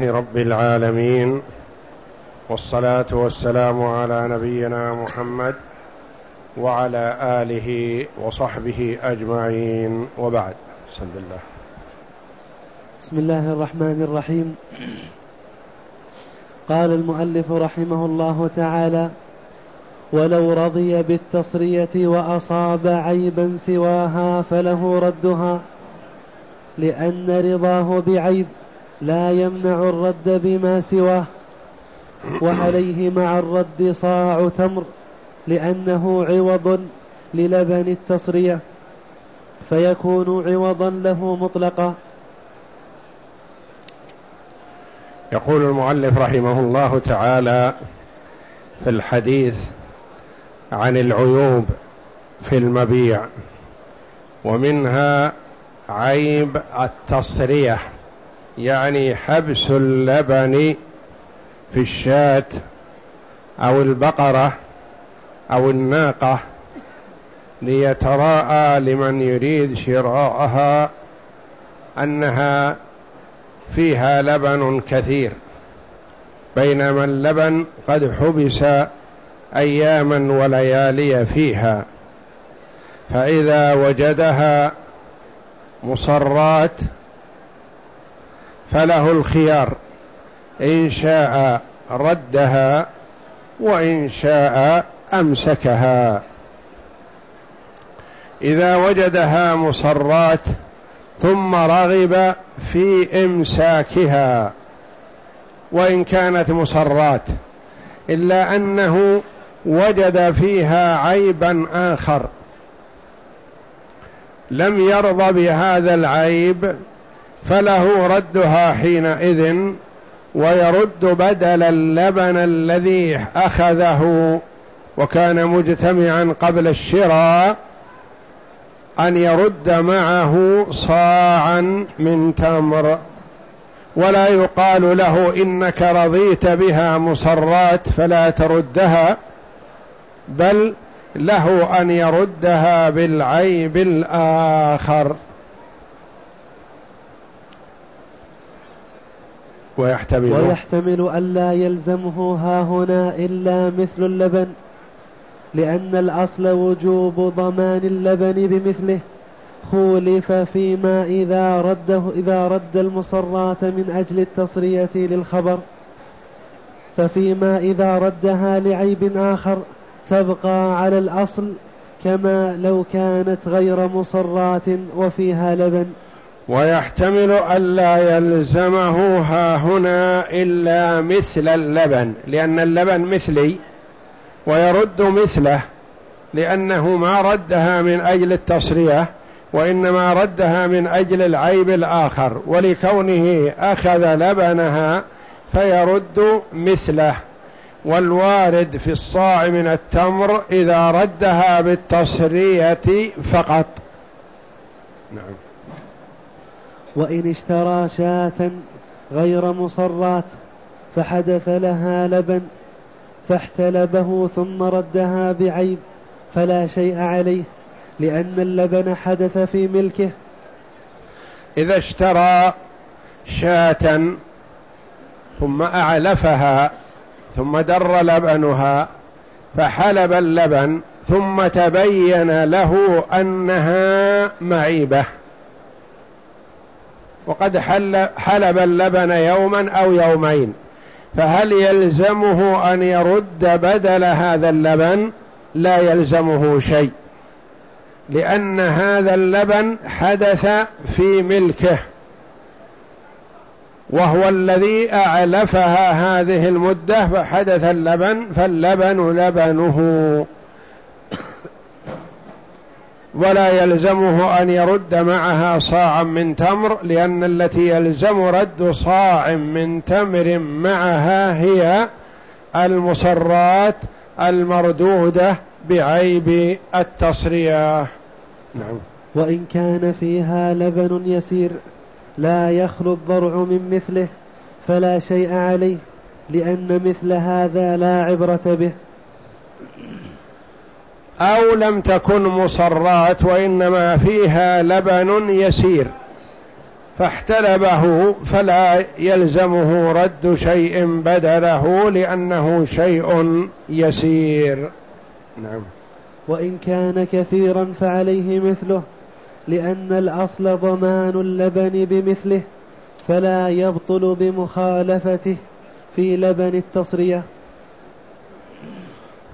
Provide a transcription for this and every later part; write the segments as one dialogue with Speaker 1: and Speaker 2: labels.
Speaker 1: رب العالمين والصلاة والسلام على نبينا محمد وعلى آله وصحبه أجمعين. وبعد. بسم الله.
Speaker 2: بسم الله الرحمن الرحيم. قال المؤلف رحمه الله تعالى ولو رضي بالتصرية وأصاب عيبا سواها فله ردها لأن رضاه بعيب لا يمنع الرد بما سواه وعليه مع الرد صاع تمر لأنه عوض للبن التصرية فيكون عوضا له مطلقا.
Speaker 1: يقول المؤلف رحمه الله تعالى في الحديث عن العيوب في المبيع ومنها عيب التصريه يعني حبس اللبن في الشاة أو البقرة أو الناقة ليتراءى لمن يريد شراءها أنها فيها لبن كثير. بينما اللبن قد حبس أياما وليالي فيها فإذا وجدها مصرات فله الخيار. إن شاء ردها وإن شاء أمسكها. إذا وجدها مصرات ثم رغب في إمساكها. وإن كانت مصرات إلا أنه وجد فيها عيبا آخر. لم يرضى بهذا العيب فله ردها حينئذ ويرد بدل اللبن الذي أخذه. وكان مجتمعا قبل الشراء أن يرد معه صاعا من تمر. ولا يقال له إنك رضيت بها مصرات فلا تردها بل له أن يردها بالعيب الآخر.
Speaker 2: ويحتمل ويحتمل ألا يلزمه ها هنا إلا مثل اللبن لأن الأصل وجوب ضمان اللبن بمثله. خولف فيما إذا رده إذا رد المصرات من أجل التصرية للخبر. ففيما إذا ردها لعيب آخر تبقى على الأصل كما لو كانت غير مصرات وفيها لبن.
Speaker 1: ويحتمل ألا يلزمه ها هنا إلا مثل اللبن لأن اللبن مثلي ويرد مثله لأنه ما ردها من أجل التصرية وإنما ردها من أجل العيب الآخر ولكونه أخذ لبنها فيرد مثله. والوارد في الصاع من التمر إذا ردها بالتصرية فقط. نعم.
Speaker 2: وإن اشترى شاة غير مصرات فحدث لها لبن فاحتلبه ثم ردها بعيب فلا شيء عليه لأن اللبن حدث في ملكه.
Speaker 1: إذا اشترى شاة ثم أعلفها ثم در لبنها فحلب اللبن ثم تبين له أنها معيبة. وقد حل حلب اللبن يوما أو يومين فهل يلزمه أن يرد بدل هذا اللبن؟ لا يلزمه شيء لأن هذا اللبن حدث في ملكه وهو الذي أعلفها هذه المدة فحدث اللبن فاللبن لبنه. ولا يلزمه أن يرد معها صاعا من تمر لأن التي يلزم رد صاع من تمر معها هي المصرات المردودة بعيب التصرية
Speaker 2: نعم. وإن كان فيها لبن يسير لا يخلو الضرع من مثله فلا شيء عليه لأن مثل هذا لا عبرة به.
Speaker 1: أو لم تكن مصرات وإنما فيها لبن يسير فاحتلبه فلا يلزمه رد شيء بدله لأنه شيء يسير. نعم.
Speaker 2: وإن كان كثيرا فعليه مثله لأن الأصل ضمان اللبن بمثله فلا يبطل بمخالفته في لبن التصرية.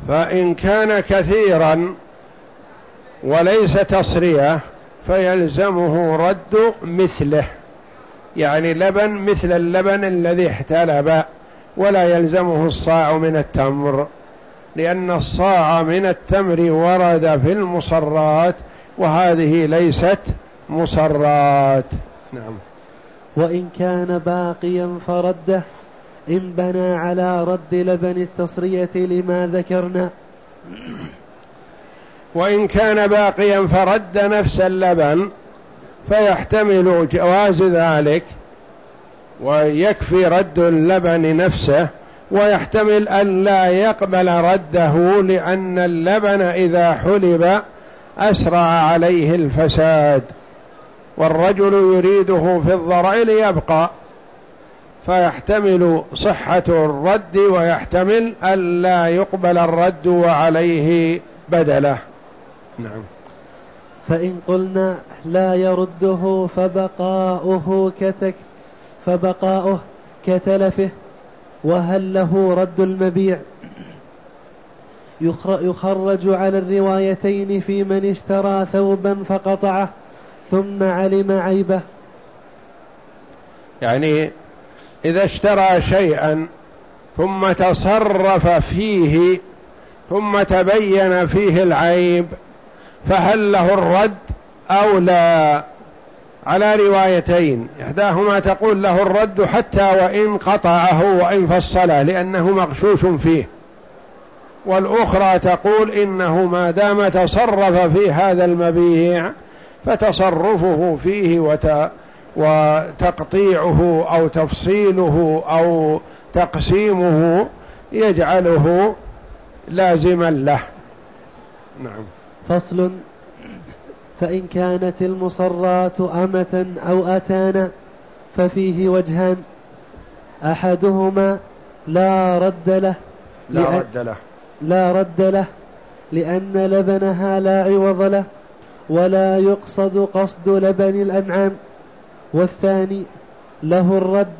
Speaker 1: فإن كان كثيرا وليس تصرية فيلزمه رد مثله. يعني لبن مثل اللبن الذي احتلب ولا يلزمه الصاع من التمر لأن الصاع من التمر ورد في المصرات وهذه ليست مصرات. نعم.
Speaker 2: وإن كان باقيا فرده إن بنى على رد لبن التصرية لما ذكرنا.
Speaker 1: وإن كان باقيا فرد نفس اللبن فيحتمل جواز ذلك ويكفي رد اللبن نفسه ويحتمل أن لا يقبل رده لأن اللبن إذا حلب أسرع عليه الفساد والرجل يريده في الضرع ليبقى. فيحتمل صحة الرد ويحتمل ألا يقبل الرد وعليه بدلة. نعم.
Speaker 2: فإن قلنا لا يرده فبقاؤه كتك فبقاؤه كتلفه وهل له رد المبيع؟ يخرج على الروايتين في من اشترى ثوبا فقطعه ثم علم عيبه.
Speaker 1: يعني إذا اشترى شيئا ثم تصرف فيه ثم تبين فيه العيب فهل له الرد أو لا؟ على روايتين إحداهما تقول له الرد حتى وإن قطعه وإن فصله لأنه مغشوش فيه. والأخرى تقول إنه ما دام تصرف في هذا المبيع فتصرفه فيه وت... وتقطيعه أو تفصيله أو تقسيمه يجعله لازما له. نعم.
Speaker 2: فصل. فإن كانت المصرات أمة أو أتانا ففيه وجهان. أحدهما لا رد له
Speaker 1: لا رد له.
Speaker 2: لا رد له لأن لبنها لا عوض له ولا يقصد قصد لبن الأنعام. والثاني له الرد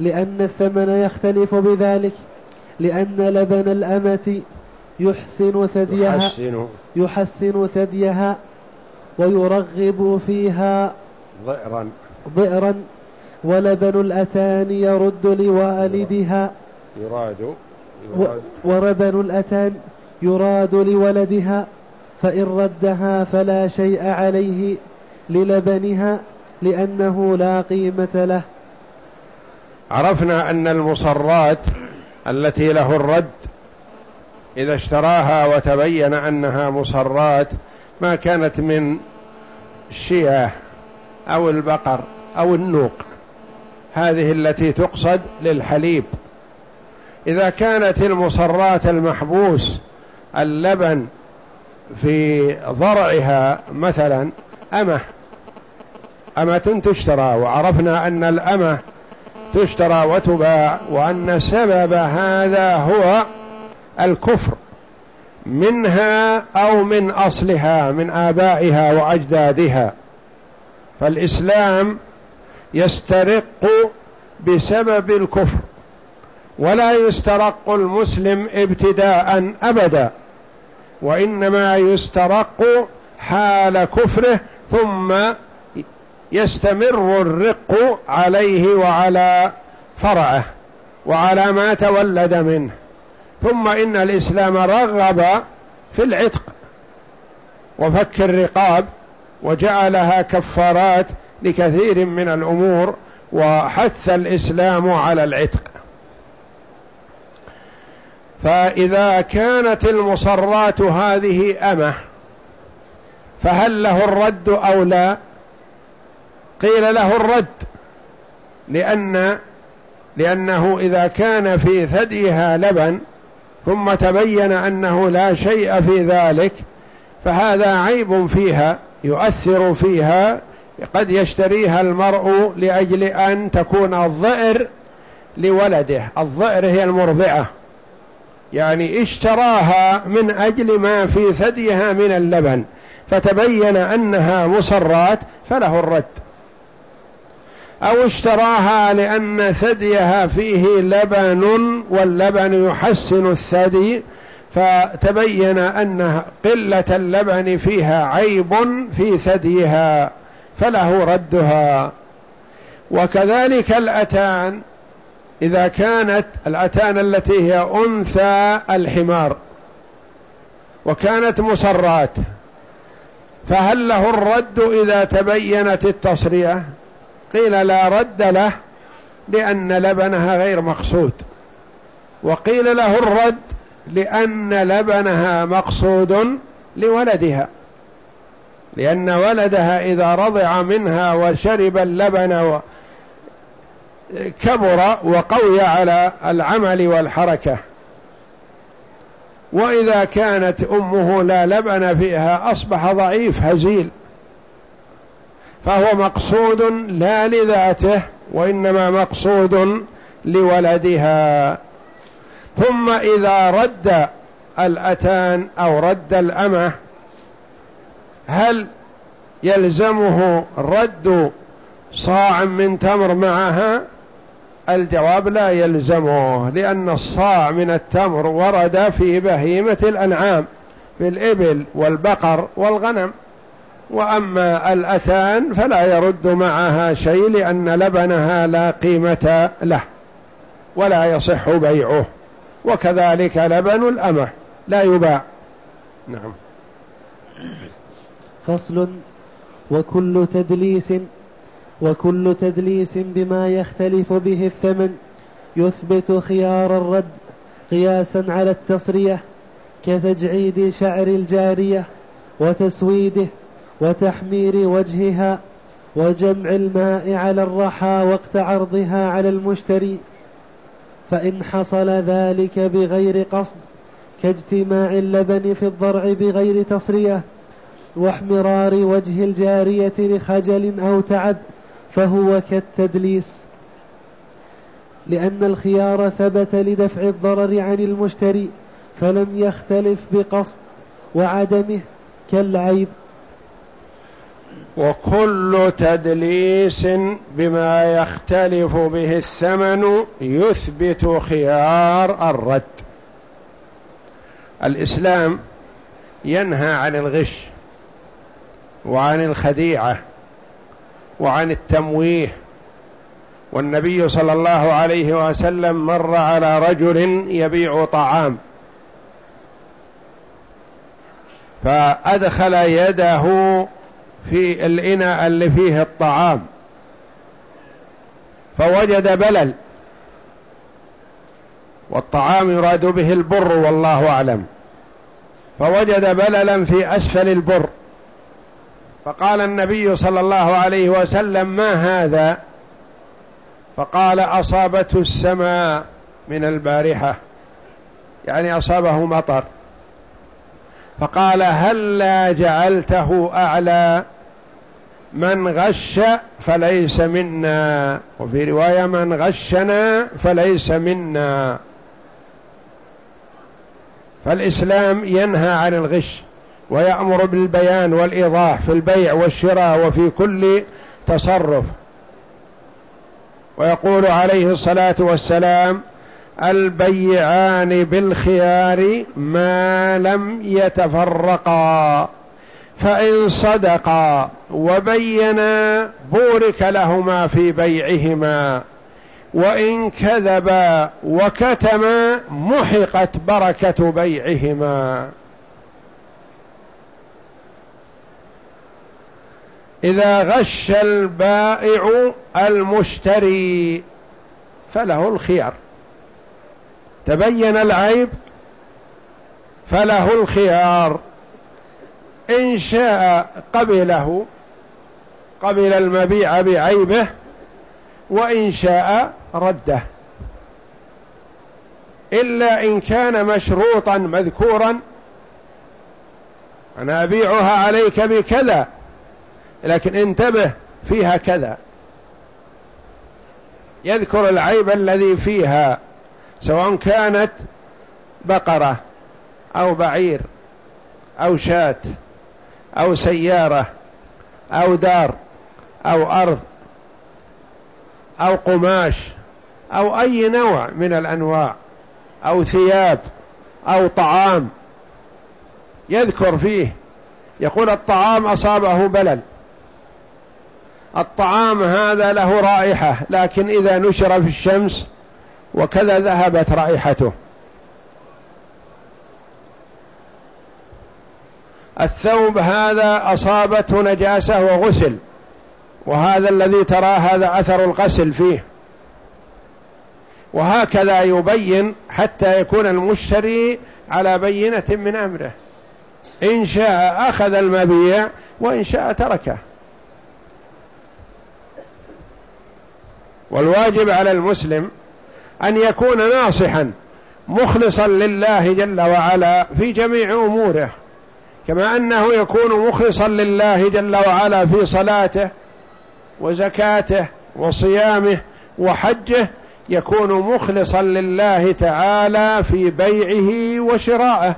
Speaker 2: لأن الثمن يختلف بذلك لأن لبن الأمة يحسن ثديها يحسن, يحسن ثديها ويرغب فيها
Speaker 1: ضئرا.
Speaker 2: ضئرا ولبن الأتان يرد لوالدها
Speaker 1: يراد,
Speaker 2: يراد. ولبن الأتان يراد لولدها فإن ردها فلا شيء عليه للبنها لأنه لا قيمة له.
Speaker 1: عرفنا أن المصرات التي له الرد إذا اشتراها وتبين أنها مصرات ما كانت من الشياه أو البقر أو النوق. هذه التي تقصد للحليب. إذا كانت المصرات المحبوس اللبن في ضرعها مثلا أمه أمة تشترى وعرفنا أن الأمة تشترى وتباع وأن سبب هذا هو الكفر منها أو من أصلها من آبائها وأجدادها. فالإسلام يسترق بسبب الكفر ولا يسترق المسلم ابتداء أبدا وإنما يسترق حال كفره ثم يستمر الرق عليه وعلى فرعه وعلى ما تولد منه. ثم إن الإسلام رغب في العتق وفك الرقاب وجعلها كفارات لكثير من الأمور وحث الإسلام على العتق. فإذا كانت المصرات هذه أمة فهل له الرد أو لا؟ قيل له الرد. لأن لأنه إذا كان في ثديها لبن ثم تبين أنه لا شيء في ذلك فهذا عيب فيها يؤثر فيها قد يشتريها المرء لأجل أن تكون الظئر لولده. الظئر هي المرضعة. يعني اشتراها من أجل ما في ثديها من اللبن فتبين أنها مصرات فله الرد. أو اشتراها لأن ثديها فيه لبن واللبن يحسن الثدي فتبين أن قلة اللبن فيها عيب في ثديها فله ردها. وكذلك الأتان إذا كانت الأتان التي هي أنثى الحمار وكانت مصرات فهل له الرد إذا تبينت التصرية قيل لا رد له لأن لبنها غير مقصود. وقيل له الرد لأن لبنها مقصود لولدها. لأن ولدها إذا رضع منها وشرب اللبن كبر وقوي على العمل والحركة. وإذا كانت أمه لا لبن فيها أصبح ضعيف هزيل. فهو مقصود لا لذاته وإنما مقصود لولدها. ثم إذا رد الأتان أو رد الأمة هل يلزمه رد صاع من تمر معها؟ الجواب لا يلزمه لأن الصاع من التمر ورد في بهيمة الأنعام في الإبل والبقر والغنم. وأما الأتان فلا يرد معها شيء لأن لبنها لا قيمة له ولا يصح بيعه وكذلك لبن الأمة لا يباع. نعم.
Speaker 2: فصل. وكل تدليس وكل تدليس بما يختلف به الثمن يثبت خيار الرد قياسا على التصرية كتجعيد شعر الجارية وتسويده وتحمير وجهها وجمع الماء على الرحى وقت عرضها على المشتري فإن حصل ذلك بغير قصد كاجتماع اللبن في الضرع بغير تصرية واحمرار وجه الجارية لخجل أو تعب فهو كالتدليس. لأن الخيار ثبت لدفع الضرر عن المشتري فلم يختلف بقصد وعدمه كالعيب.
Speaker 1: وكل تدليس بما يختلف به الثمن يثبت خيار الرد. الإسلام ينهى عن الغش وعن الخديعة وعن التمويه والنبي صلى الله عليه وسلم مر على رجل يبيع طعام فأدخل يده في الإناء اللي فيه الطعام. فوجد بلل. والطعام يراد به البر والله أعلم. فوجد بللا في أسفل البر. فقال النبي صلى الله عليه وسلم ما هذا؟ فقال أصابته السماء من البارحة. يعني أصابه مطر. فقال هل لا جعلته أعلى؟ من غش فليس منا. وفي رواية من غشنا فليس منا. فالإسلام ينهى عن الغش ويأمر بالبيان والإيضاح في البيع والشراء وفي كل تصرف. ويقول عليه الصلاة والسلام البيعان بالخيار ما لم يتفرقا. فإن صدقا وبينا بورك لهما في بيعهما وإن كذبا وكتما محقت بركة بيعهما. إذا غش البائع المشتري فله الخيار. تبين العيب فله الخيار. إن شاء قبله قبل المبيع بعيبه وإن شاء رده. إلا إن كان مشروطا مذكورا أنا أبيعها عليك بكذا لكن انتبه فيها كذا. يذكر العيب الذي فيها سواء كانت بقرة أو بعير أو شاة. أو سيارة أو دار أو أرض أو قماش أو أي نوع من الأنواع أو ثياب أو طعام يذكر فيه. يقول الطعام أصابه بلل. الطعام هذا له رائحة لكن إذا نشر في الشمس وكذا ذهبت رائحته. الثوب هذا أصابته نجاسة وغسل وهذا الذي ترى هذا أثر الغسل فيه. وهكذا يبين حتى يكون المشتري على بينة من أمره. إن شاء أخذ المبيع وإن شاء تركه. والواجب على المسلم أن يكون ناصحا مخلصا لله جل وعلا في جميع أموره. كما أنه يكون مخلصا لله جل وعلا في صلاته وزكاته وصيامه وحجه يكون مخلصا لله تعالى في بيعه وشرائه.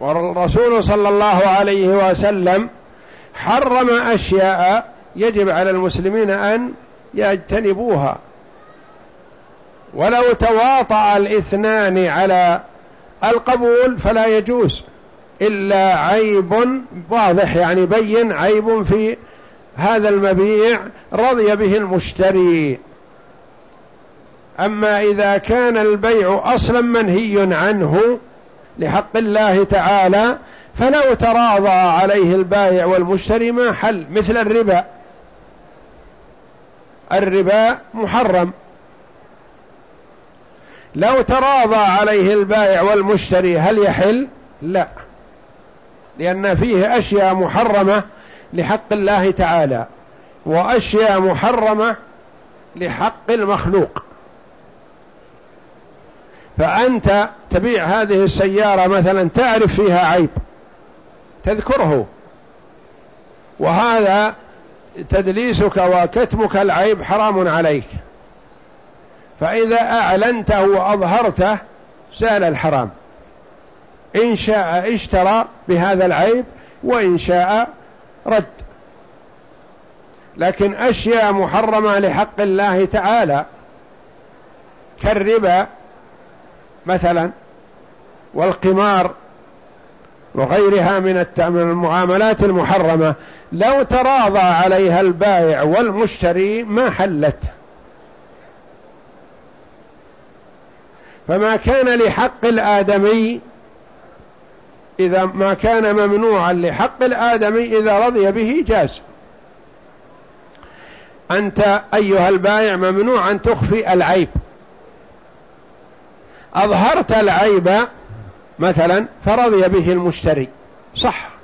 Speaker 1: والرسول صلى الله عليه وسلم حرم أشياء يجب على المسلمين أن يجتنبوها. ولو تواطأ الاثنان على القبول فلا يجوز إلا عيب واضح يعني بين عيب في هذا المبيع رضي به المشتري. أما إذا كان البيع أصلا منهي عنه لحق الله تعالى فلو تراضى عليه البائع والمشتري ما حل مثل الربا. الربا محرم. لو تراضى عليه البائع والمشتري هل يحل؟ لا. لأن فيه أشياء محرمة لحق الله تعالى وأشياء محرمة لحق المخلوق. فأنت تبيع هذه السيارة مثلا تعرف فيها عيب تذكره. وهذا تدليسك وكتمك العيب حرام عليك. فإذا أعلنته وأظهرته زال الحرام. إن شاء اشترى بهذا العيب وإن شاء رد. لكن أشياء محرمة لحق الله تعالى كالربا مثلا والقمار وغيرها من المعاملات المحرمة لو تراضى عليها البائع والمشتري ما حلت فما كان لحق الآدمي إذا ما كان ممنوعا لحق الآدمي إذا رضي به جاز. أنت أيها البائع ممنوع أن تخفي العيب. أظهرت العيب مثلا فرضي به المشتري. صح.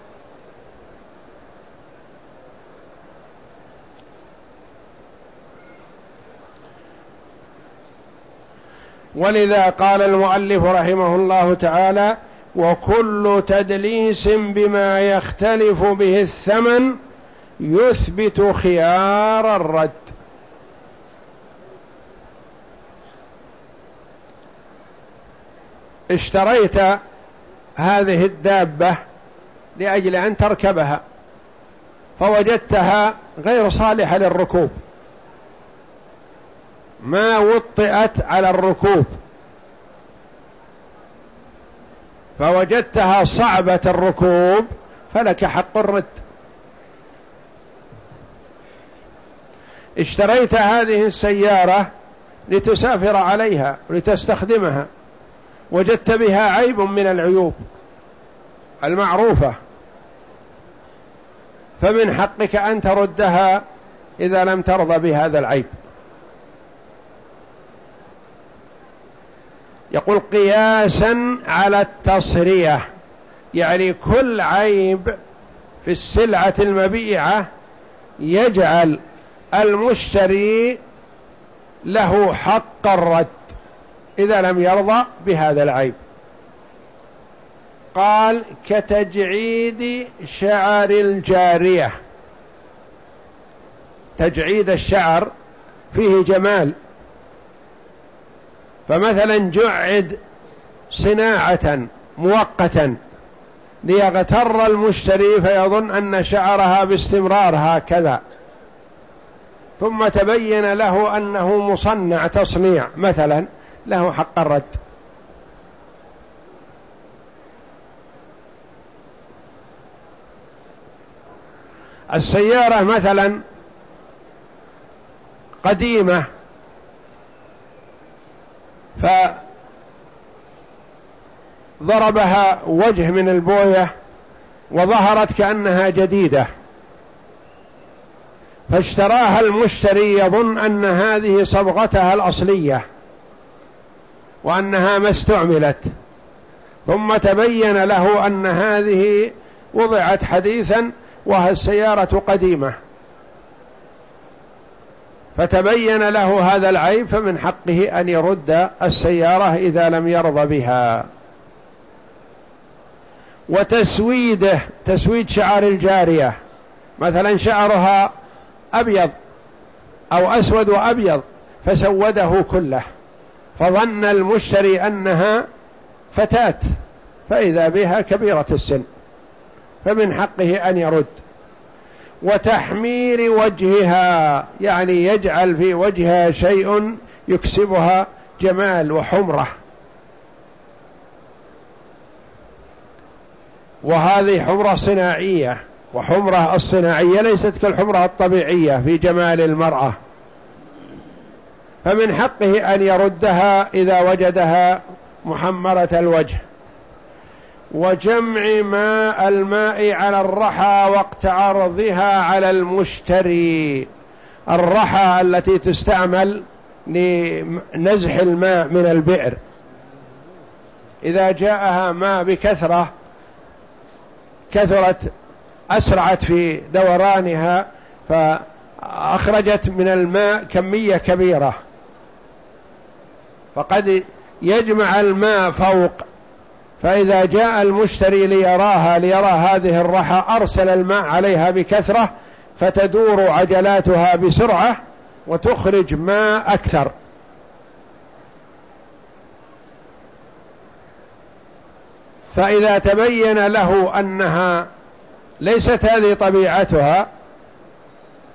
Speaker 1: ولذا قال المؤلف رحمه الله تعالى وكل تدليس بما يختلف به الثمن يثبت خيار الرد. اشتريت هذه الدابة لأجل أن تركبها فوجدتها غير صالحة للركوب. ما وطئت على الركوب. فوجدتها صعبة الركوب فلك حق الرد. اشتريت هذه السيارة لتسافر عليها لتستخدمها. وجدت بها عيب من العيوب المعروفة. فمن حقك أن تردها إذا لم ترضى بهذا العيب. يقول قياسا على التصرية يعني كل عيب في السلعة المبيعة يجعل المشتري له حق الرد إذا لم يرضى بهذا العيب. قال كتجعيد شعر الجارية تجعيد الشعر فيه جمال. فمثلا جعد صناعة مؤقتا ليغتر المشتري فيظن أن شعرها باستمرار هكذا. ثم تبين له أنه مصنع تصنيع مثلا له حق الرد. السيارة مثلا قديمة فضربها وجه من البوية وظهرت كأنها جديدة. فاشتراها المشتري يظن أن هذه صبغتها الأصلية وأنها ما استعملت. ثم تبين له أن هذه وضعت حديثا وهي السيارة قديمة. فتبين له هذا العيب فمن حقه أن يرد السيارة إذا لم يرضى بها. وتسويده تسويد شعر الجارية. مثلا شعرها أبيض أو أسود وأبيض فسوده كله. فظن المشتري أنها فتاة فإذا بها كبيرة السن. فمن حقه أن يرد. وتحمير وجهها يعني يجعل في وجهها شيء يكسبها جمال وحمرة. وهذه حمرة صناعية وحمرة الصناعية ليست كالحمرة الطبيعية في جمال المرأة. فمن حقه أن يردها إذا وجدها محمرة الوجه. وجمع ماء الماء على الرحى وقت عرضها على المشتري. الرحى التي تستعمل لنزح الماء من البئر. إذا جاءها ماء بكثرة كثرت أسرعت في دورانها فأخرجت من الماء كمية كبيرة. فقد يجمع الماء فوق فإذا جاء المشتري ليراها ليرى هذه الرحى أرسل الماء عليها بكثرة فتدور عجلاتها بسرعة وتخرج ماء أكثر. فإذا تبين له أنها ليست هذه طبيعتها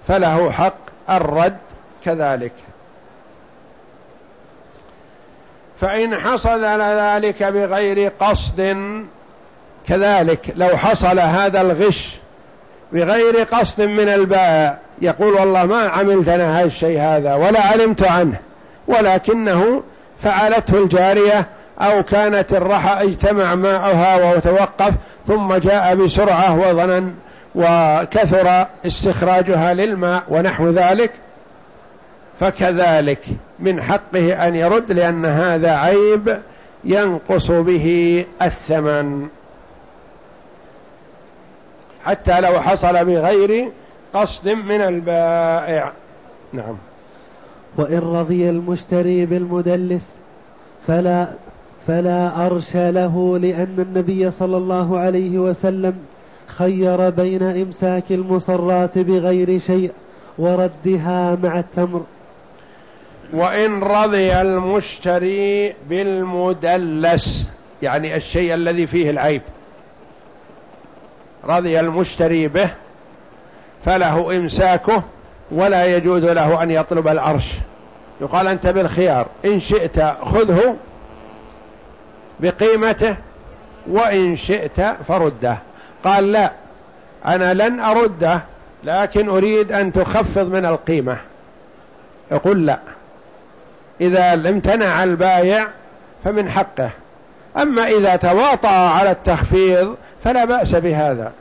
Speaker 1: فله حق الرد كذلك. فإن حصل ذلك بغير قصد كذلك لو حصل هذا الغش بغير قصد من البائع يقول والله ما عملت أنا هذا الشيء هذا ولا علمت عنه ولكنه فعلته الجارية أو كانت الرحى اجتمع ماءها وتوقف ثم جاء بسرعة وظنن وكثر استخراجها للماء ونحو ذلك. فكذلك من حقه أن يرد لأن هذا عيب ينقص به الثمن. حتى لو حصل بغير قصد من البائع. نعم.
Speaker 2: وإن رضي المشتري بالمدلس فلا فلا أرش له لأن النبي صلى الله عليه وسلم خير بين إمساك المصرات بغير شيء وردها مع التمر.
Speaker 1: وإن رضي المشتري بالمدلس يعني الشيء الذي فيه العيب. رضي المشتري به فله إمساكه ولا يجوز له أن يطلب العرش. يقال أنت بالخيار إن شئت خذه بقيمته وإن شئت فرده. قال لا أنا لن أرده لكن أريد أن تخفض من القيمة. يقول لا. إذا امتنع البايع فمن حقه. أما إذا تواطأ على التخفيض فلا بأس بهذا.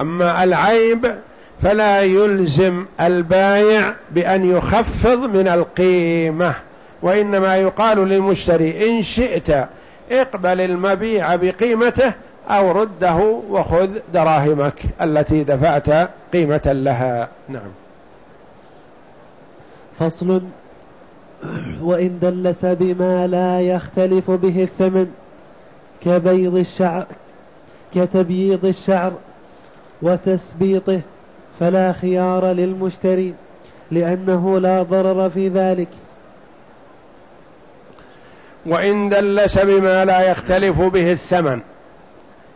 Speaker 1: أما العيب فلا يلزم البايع بأن يخفض من القيمة وإنما يقال للمشتري إن شئت اقبل المبيع بقيمته أو رده وخذ دراهمك التي دفعت قيمة لها. نعم.
Speaker 2: فصل وإن دلس بما لا يختلف به الثمن كبيض الشعر كتبييض الشعر وتسبيطه فلا خيار للمشتري لأنه لا ضرر في ذلك.
Speaker 1: وإن دلس بما لا يختلف به الثمن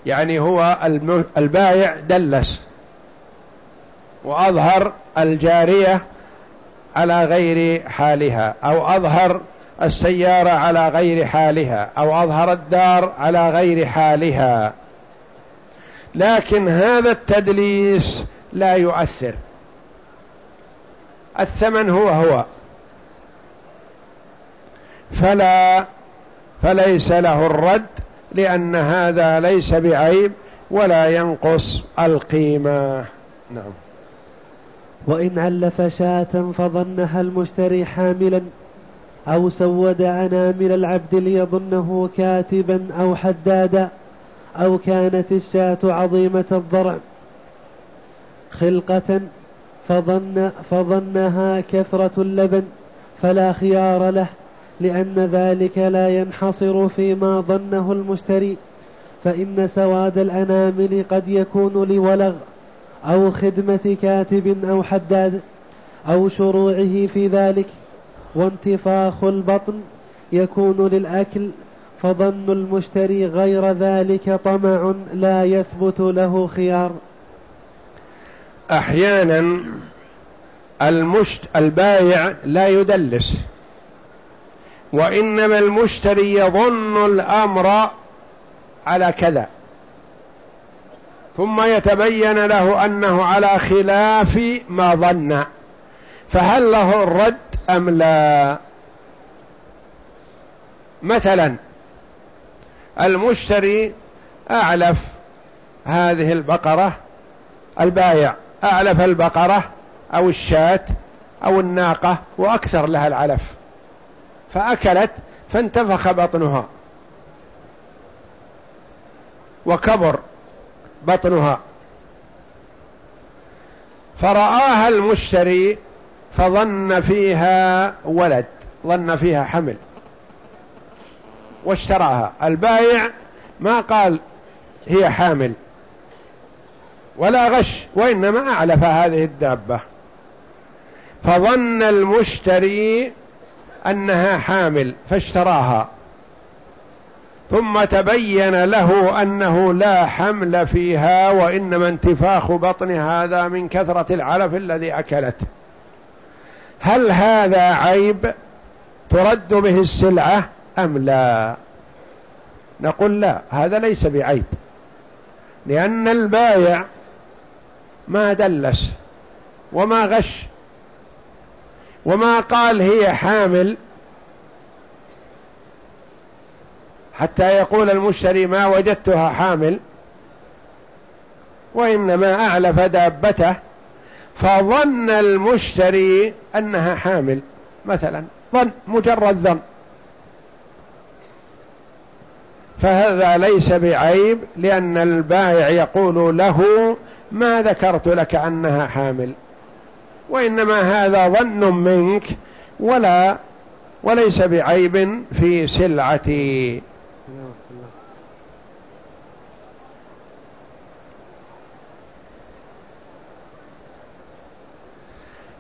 Speaker 1: يعني هو البايع دلس وأظهر الجارية على غير حالها أو أظهر السيارة على غير حالها أو أظهر الدار على غير حالها. لكن هذا التدليس لا يؤثر. الثمن هو هو. فلا فليس له الرد لأن هذا ليس بعيب ولا ينقص القيمة. نعم.
Speaker 2: وإن علف شاة فظنها المشتري حاملا أو سود أنامل العبد ليظنه كاتبا أو حدادا أو كانت الشاة عظيمة الضرع خلقة فظن فظنها كثرة اللبن فلا خيار له لأن ذلك لا ينحصر فيما ظنه المشتري فإن سواد الأنامل قد يكون لولغ أو خدمة كاتب أو حداد أو شروعه في ذلك وانتفاخ البطن يكون للأكل فظن المشتري غير ذلك طمع لا يثبت له خيار.
Speaker 1: أحيانا المشت البايع لا يدلس وإنما المشتري يظن الأمر على كذا. ثم يتبين له أنه على خلاف ما ظن. فهل له الرد أم لا؟ مثلا المشتري أعلف هذه البقرة البايع أعلف البقرة أو الشاة أو الناقة وأكثر لها العلف. فأكلت فانتفخ بطنها. وكبر. بطنها. فرآها المشتري فظن فيها ولد ظن فيها حمل. واشتراها. البايع ما قال هي حامل. ولا غش وإنما أعلف هذه الدابة. فظن المشتري أنها حامل فاشتراها. ثم تبين له أنه لا حمل فيها وإنما انتفاخ بطن هذا من كثرة العلف الذي أكلته هل هذا عيب ترد به السلعة أم لا؟ نقول لا هذا ليس بعيب. لأن البايع ما دلس وما غش وما قال هي حامل حتى يقول المشتري ما وجدتها حامل وإنما أعلف دابته فظن المشتري أنها حامل. مثلا ظن مجرد ظن. فهذا ليس بعيب لأن البائع يقول له ما ذكرت لك أنها حامل. وإنما هذا ظن منك ولا وليس بعيب في سلعتي.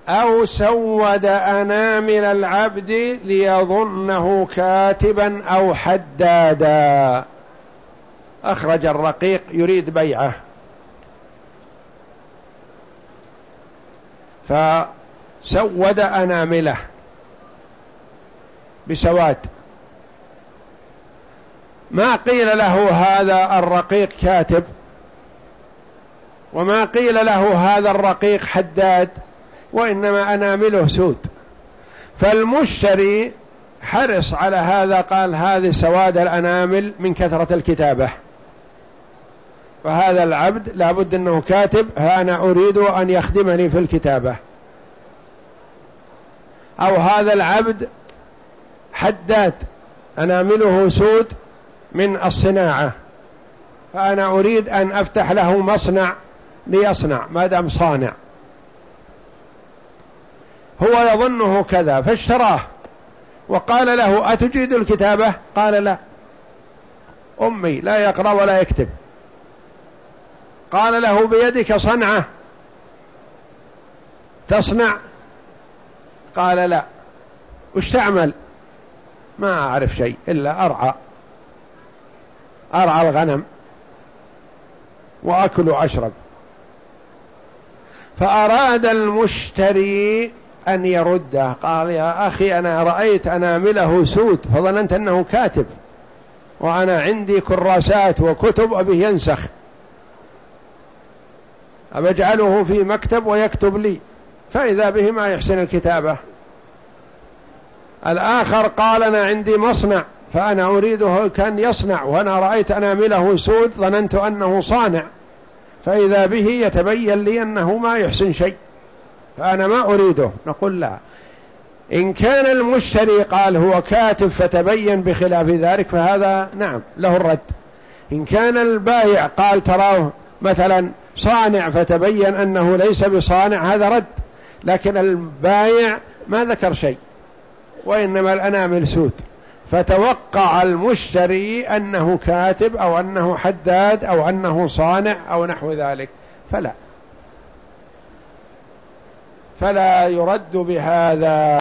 Speaker 1: أو سود أنامل العبد ليظنه كاتبا أو حدادا. أخرج الرقيق يريد بيعه. فسود أنامله بسواد. ما قيل له هذا الرقيق كاتب وما قيل له هذا الرقيق حداد وإنما أنامله سود. فالمشتري حرص على هذا قال هذه سواد الأنامل من كثرة الكتابة. فهذا العبد لابد أنه كاتب أنا أريد أن يخدمني في الكتابة. أو هذا العبد حداد أنامله سود من الصناعة. فأنا أريد أن أفتح له مصنع ليصنع ما دام صانع. هو يظنه كذا فاشتراه. وقال له أتجيد الكتابة؟ قال لا. أمي لا يقرأ ولا يكتب. قال له بيدك صنعة. تصنع؟ قال لا. وش تعمل؟ ما أعرف شيء إلا أرعى. أرعى الغنم وأكل وأشرب فأراد المشتري أن يرده. قال يا أخي أنا رأيت أنامله سود فظننت أنه كاتب. وأنا عندي كراسات وكتب أبي ينسخ. أبجعله في مكتب ويكتب لي. فإذا به ما يحسن الكتابة. الآخر قال أنا عندي مصنع. فأنا أريده كأن يصنع وأنا رأيت أنامله سود ظننت أنه صانع. فإذا به يتبين لي أنه ما يحسن شيء. فأنا ما أريده. نقول لا. إن كان المشتري قال هو كاتب فتبين بخلاف ذلك فهذا نعم له الرد. إن كان البائع قال تراه مثلا صانع فتبين أنه ليس بصانع هذا رد. لكن البائع ما ذكر شيء وإنما الأنامل سود. فتوقع المشتري أنه كاتب أو أنه حداد أو أنه صانع أو نحو ذلك. فلا. فلا يرد بهذا.